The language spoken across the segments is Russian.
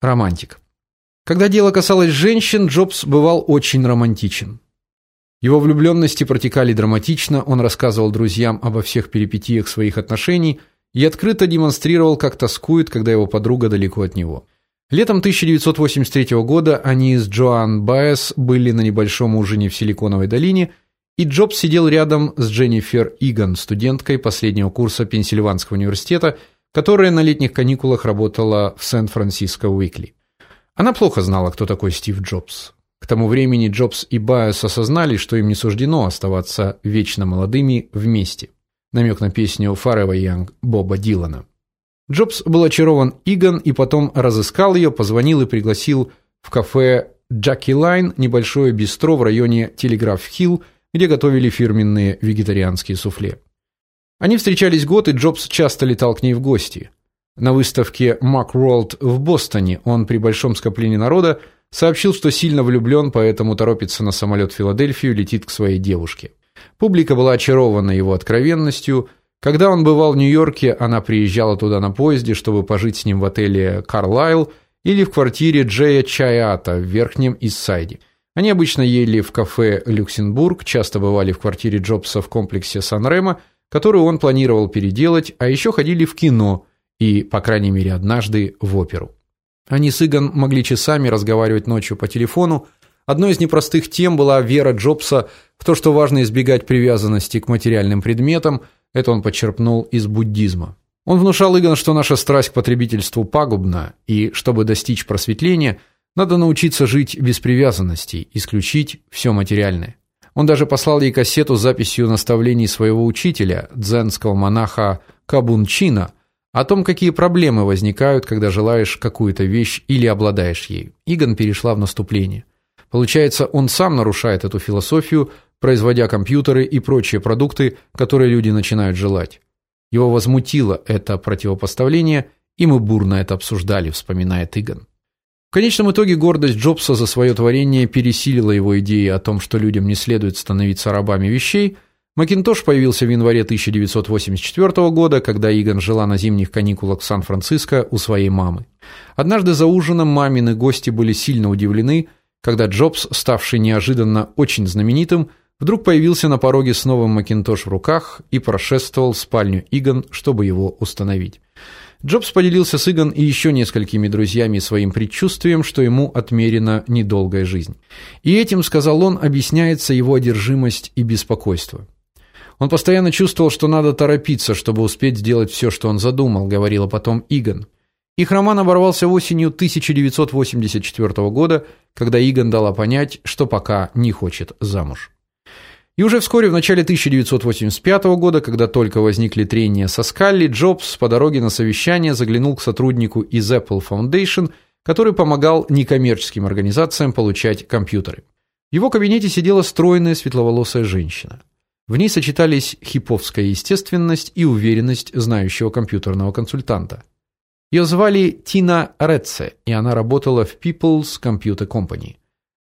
романтик. Когда дело касалось женщин, Джобс бывал очень романтичен. Его влюбленности протекали драматично, он рассказывал друзьям обо всех перипетиях своих отношений и открыто демонстрировал, как тоскует, когда его подруга далеко от него. Летом 1983 года они с Джоан Байес были на небольшом ужине в Силиконовой долине, и Джобс сидел рядом с Дженнифер Иган, студенткой последнего курса Пенсильванского университета, которая на летних каникулах работала в San Francisco Weekly. Она плохо знала, кто такой Стив Джобс. К тому времени Джобс и Баэз осознали, что им не суждено оставаться вечно молодыми вместе. Намек на песню Forever Young Боба Дилана. Джобс был очарован Иган и потом разыскал ее, позвонил и пригласил в кафе Jacqueline, небольшое бистро в районе Телеграф-Хилл, где готовили фирменные вегетарианские суфле. Они встречались год, и Джобс часто летал к ней в гости. На выставке Macworld в Бостоне он при большом скоплении народа сообщил, что сильно влюблен, поэтому торопится на самолет в Филадельфию, летит к своей девушке. Публика была очарована его откровенностью. Когда он бывал в Нью-Йорке, она приезжала туда на поезде, чтобы пожить с ним в отеле Карлайл или в квартире Джея Чаята в Верхнем Иссайде. Они обычно ели в кафе Люксембург, часто бывали в квартире Джобса в комплексе Сан-Ремо, который он планировал переделать, а еще ходили в кино и, по крайней мере, однажды в оперу. Они с Иган могли часами разговаривать ночью по телефону. Одной из непростых тем была вера Джобса в то, что важно избегать привязанности к материальным предметам. Это он почерпнул из буддизма. Он внушал Иган, что наша страсть к потребительству пагубна, и чтобы достичь просветления, надо научиться жить без привязанностей, исключить все материальное. Он даже послал ей кассету с записью наставлений своего учителя, дзенского монаха Кабунчина, о том, какие проблемы возникают, когда желаешь какую-то вещь или обладаешь ею. Иган перешла в наступление. Получается, он сам нарушает эту философию, производя компьютеры и прочие продукты, которые люди начинают желать. Его возмутило это противопоставление, и мы бурно это обсуждали, вспоминает Иган. В конечном итоге гордость Джобса за свое творение пересилила его идеи о том, что людям не следует становиться рабами вещей – Макинтош появился в январе 1984 года, когда Иган жила на зимних каникулах в Сан-Франциско у своей мамы. Однажды за ужином мамины гости были сильно удивлены, когда Джобс, ставший неожиданно очень знаменитым, вдруг появился на пороге с новым Макинтош в руках и прошествовал в спальню Иган, чтобы его установить. Джобс поделился с Иган и еще несколькими друзьями своим предчувствием, что ему отмерена недолгая жизнь. И этим, сказал он, объясняется его одержимость и беспокойство. Он постоянно чувствовал, что надо торопиться, чтобы успеть сделать все, что он задумал, говорила потом Иган. Их роман оборвался осенью 1984 года, когда Иган дала понять, что пока не хочет замуж. И уже вскоре в начале 1985 года, когда только возникли трения со Скалли, Джобс по дороге на совещание заглянул к сотруднику из Apple Foundation, который помогал некоммерческим организациям получать компьютеры. В его кабинете сидела стройная светловолосая женщина. В ней сочетались хиповская естественность и уверенность знающего компьютерного консультанта. Ее звали Тина Ретце, и она работала в People's Computer Company.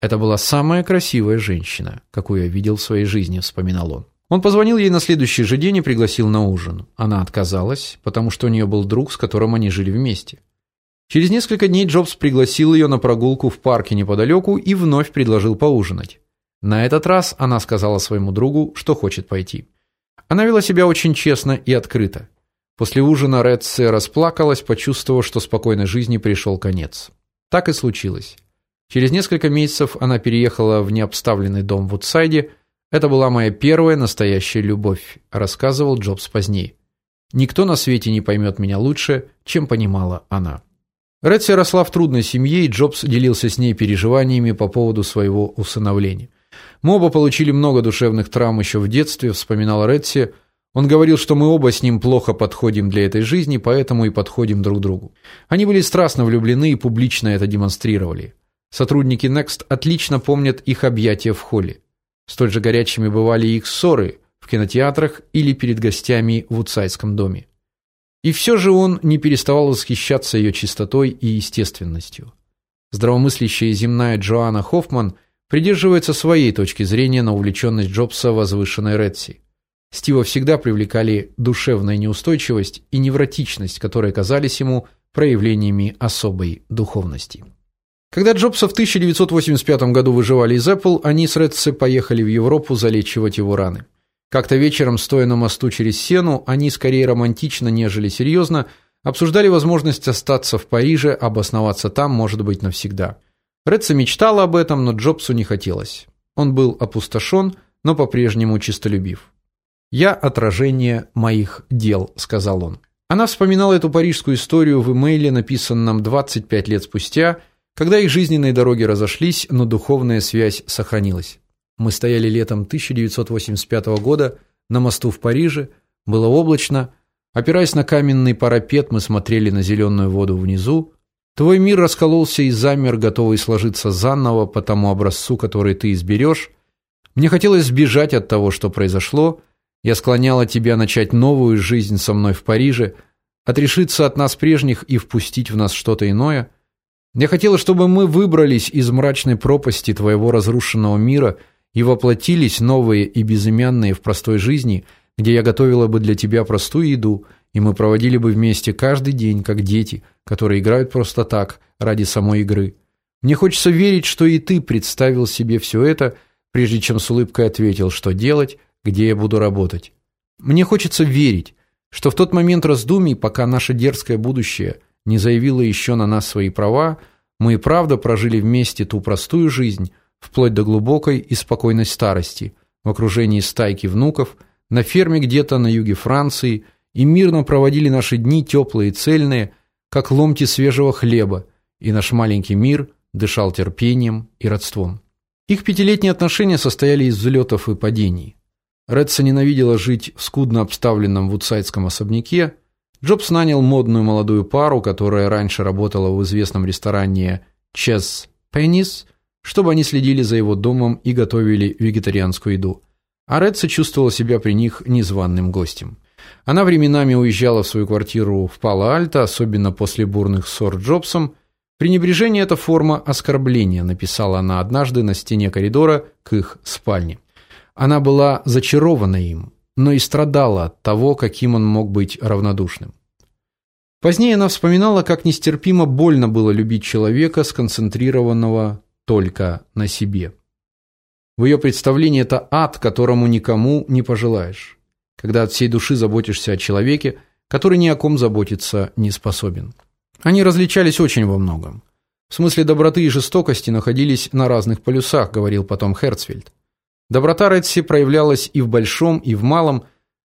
Это была самая красивая женщина, какую я видел в своей жизни, вспоминал он. Он позвонил ей на следующий же день и пригласил на ужин. Она отказалась, потому что у нее был друг, с которым они жили вместе. Через несколько дней Джобс пригласил ее на прогулку в парке неподалеку и вновь предложил поужинать. На этот раз она сказала своему другу, что хочет пойти. Она вела себя очень честно и открыто. После ужина Редсе расплакалась, почувствовав, что спокойной жизни пришел конец. Так и случилось. Через несколько месяцев она переехала в необставленный дом в Утсайде. Это была моя первая настоящая любовь, рассказывал Джобс позднее. Никто на свете не поймет меня лучше, чем понимала она. Редси росла в трудной семье, и Джобс делился с ней переживаниями по поводу своего усыновления. Мы оба получили много душевных травм еще в детстве, вспоминал Редси. Он говорил, что мы оба с ним плохо подходим для этой жизни, поэтому и подходим друг другу. Они были страстно влюблены и публично это демонстрировали. Сотрудники Next отлично помнят их объятия в холле. Столь же горячими бывали их ссоры в кинотеатрах или перед гостями в Утсайдском доме. И все же он не переставал восхищаться ее чистотой и естественностью. Здравомыслящая земная Джоанна Хоффман – придерживается своей точки зрения на увлеченность Джобса возвышенной Редси. Стива всегда привлекали душевная неустойчивость и невротичность, которые казались ему проявлениями особой духовности. Когда Джобса в 1985 году выживали из Apple, они с Редсе поехали в Европу залечивать его раны. Как-то вечером, стоя на мосту через Сену, они скорее романтично, нежели серьезно, обсуждали возможность остаться в Париже, обосноваться там, может быть, навсегда. Редса мечтала об этом, но Джобсу не хотелось. Он был опустошен, но по-прежнему чистолюбив. "Я отражение моих дел", сказал он. Она вспоминала эту парижскую историю в имейле, написанном 25 лет спустя, когда их жизненные дороги разошлись, но духовная связь сохранилась. Мы стояли летом 1985 года на мосту в Париже, было облачно, опираясь на каменный парапет, мы смотрели на зеленую воду внизу. Твой мир раскололся и замер, готовый сложиться заново по тому образцу, который ты изберешь. Мне хотелось сбежать от того, что произошло. Я склоняла тебя начать новую жизнь со мной в Париже, отрешиться от нас прежних и впустить в нас что-то иное. Я хотела, чтобы мы выбрались из мрачной пропасти твоего разрушенного мира и воплотились новые и безымянные в простой жизни, где я готовила бы для тебя простую еду, и мы проводили бы вместе каждый день, как дети, которые играют просто так, ради самой игры. Мне хочется верить, что и ты представил себе все это, прежде чем с улыбкой ответил, что делать, где я буду работать. Мне хочется верить, что в тот момент раздумий, пока наше дерзкое будущее не заявило еще на нас свои права, мы и правда прожили вместе ту простую жизнь, вплоть до глубокой и спокойной старости, в окружении стайки внуков, на ферме где-то на юге Франции, и мирно проводили наши дни теплые и цельные, как ломти свежего хлеба, и наш маленький мир дышал терпением и родством. Их пятилетние отношения состояли из взлетов и падений. Редса ненавидела жить в скудно обставленном вудсайдском особняке. Джобс нанял модную молодую пару, которая раньше работала в известном ресторане Chess Pennies, чтобы они следили за его домом и готовили вегетарианскую еду. А Редса чувствовала себя при них незваным гостем. Она временами уезжала в свою квартиру в Пало-Альто, особенно после бурных ссор с Джобсом. Пренебрежение это форма оскорбления, написала она однажды на стене коридора к их спальне. Она была зачарована им, но и страдала от того, каким он мог быть равнодушным. Позднее она вспоминала, как нестерпимо больно было любить человека, сконцентрированного только на себе. В ее представлении это ад, которому никому не пожелаешь. Когда от всей души заботишься о человеке, который ни о ком заботиться не способен. Они различались очень во многом. В смысле доброты и жестокости находились на разных полюсах, говорил потом Херцфельд. Доброта Ретси проявлялась и в большом, и в малом.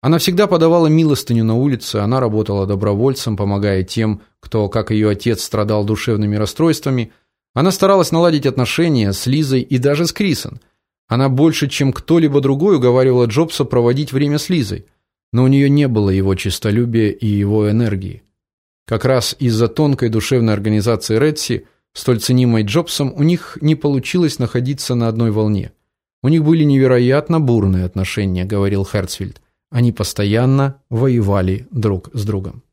Она всегда подавала милостыню на улице, она работала добровольцем, помогая тем, кто, как ее отец, страдал душевными расстройствами. Она старалась наладить отношения с Лизой и даже с Крисом. Она больше, чем кто-либо другой, уговаривала Джобса проводить время с Лизой, но у нее не было его честолюбия и его энергии. Как раз из-за тонкой душевной организации Ретси, столь ценимой Джобсом, у них не получилось находиться на одной волне. У них были невероятно бурные отношения, говорил Херцфельд. Они постоянно воевали друг с другом.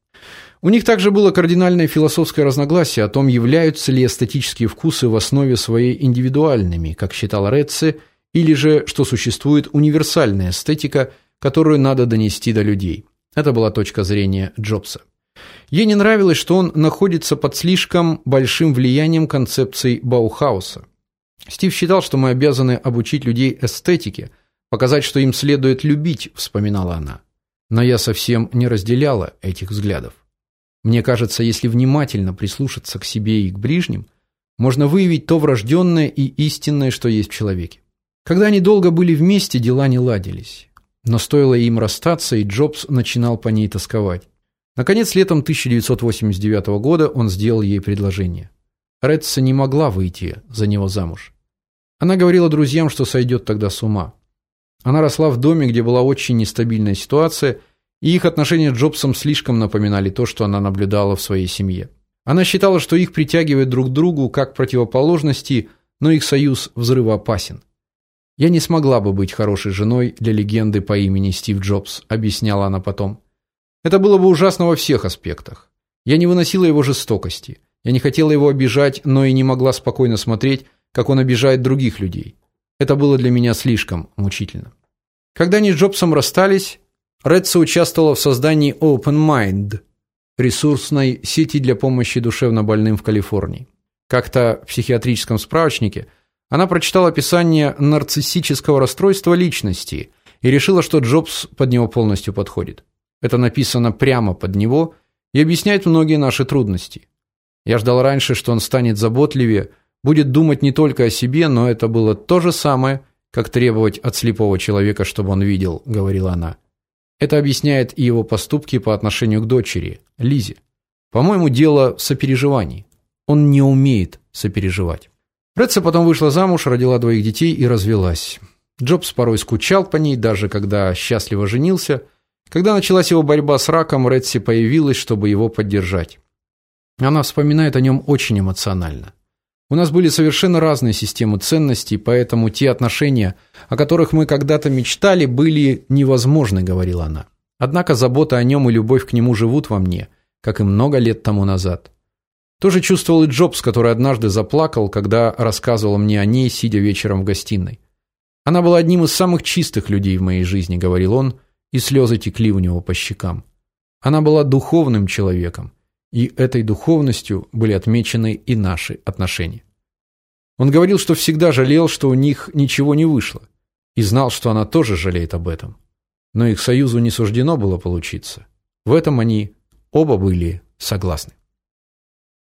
У них также было кардинальное философское разногласие о том, являются ли эстетические вкусы в основе своей индивидуальными, как считал Ретце, или же что существует универсальная эстетика, которую надо донести до людей. Это была точка зрения Джобса. Ей не нравилось, что он находится под слишком большим влиянием концепций Баухауса. Стив считал, что мы обязаны обучить людей эстетике, показать, что им следует любить, вспоминала она. Но я совсем не разделяла этих взглядов. Мне кажется, если внимательно прислушаться к себе и к ближним, можно выявить то врожденное и истинное, что есть в человеке. Когда они долго были вместе, дела не ладились. Но стоило им расстаться, и Джобс начинал по ней тосковать. Наконец, летом 1989 года он сделал ей предложение. Редса не могла выйти за него замуж. Она говорила друзьям, что сойдет тогда с ума. Она росла в доме, где была очень нестабильная ситуация, и их отношения с Джобсом слишком напоминали то, что она наблюдала в своей семье. Она считала, что их притягивает друг к другу как противоположности, но их союз взрывоопасен. Я не смогла бы быть хорошей женой для легенды по имени Стив Джобс, объясняла она потом. Это было бы ужасно во всех аспектах. Я не выносила его жестокости. Я не хотела его обижать, но и не могла спокойно смотреть, как он обижает других людей. Это было для меня слишком мучительно. Когда они с Джобсом расстались, Редса участвовала в создании Open Mind. ресурсной сети для помощи душевнобольным в Калифорнии. Как-то в психиатрическом справочнике она прочитала описание нарциссического расстройства личности и решила, что Джобс под него полностью подходит. Это написано прямо под него и объясняет многие наши трудности. Я ждал раньше, что он станет заботливее, будет думать не только о себе, но это было то же самое, как требовать от слепого человека, чтобы он видел, говорила она. Это объясняет и его поступки по отношению к дочери, Лизе. По-моему, дело в сопереживании. Он не умеет сопереживать. Ретса потом вышла замуж, родила двоих детей и развелась. Джобс порой скучал по ней, даже когда счастливо женился. Когда началась его борьба с раком, Ретси появилась, чтобы его поддержать. Она вспоминает о нем очень эмоционально. У нас были совершенно разные системы ценностей, поэтому те отношения, о которых мы когда-то мечтали, были невозможны, говорила она. Однако забота о нем и любовь к нему живут во мне, как и много лет тому назад. То же чувствовал и Джобс, который однажды заплакал, когда рассказывал мне о ней, сидя вечером в гостиной. Она была одним из самых чистых людей в моей жизни, говорил он, и слезы текли у него по щекам. Она была духовным человеком и этой духовностью были отмечены и наши отношения. Он говорил, что всегда жалел, что у них ничего не вышло, и знал, что она тоже жалеет об этом. Но их союзу не суждено было получиться. В этом они оба были согласны.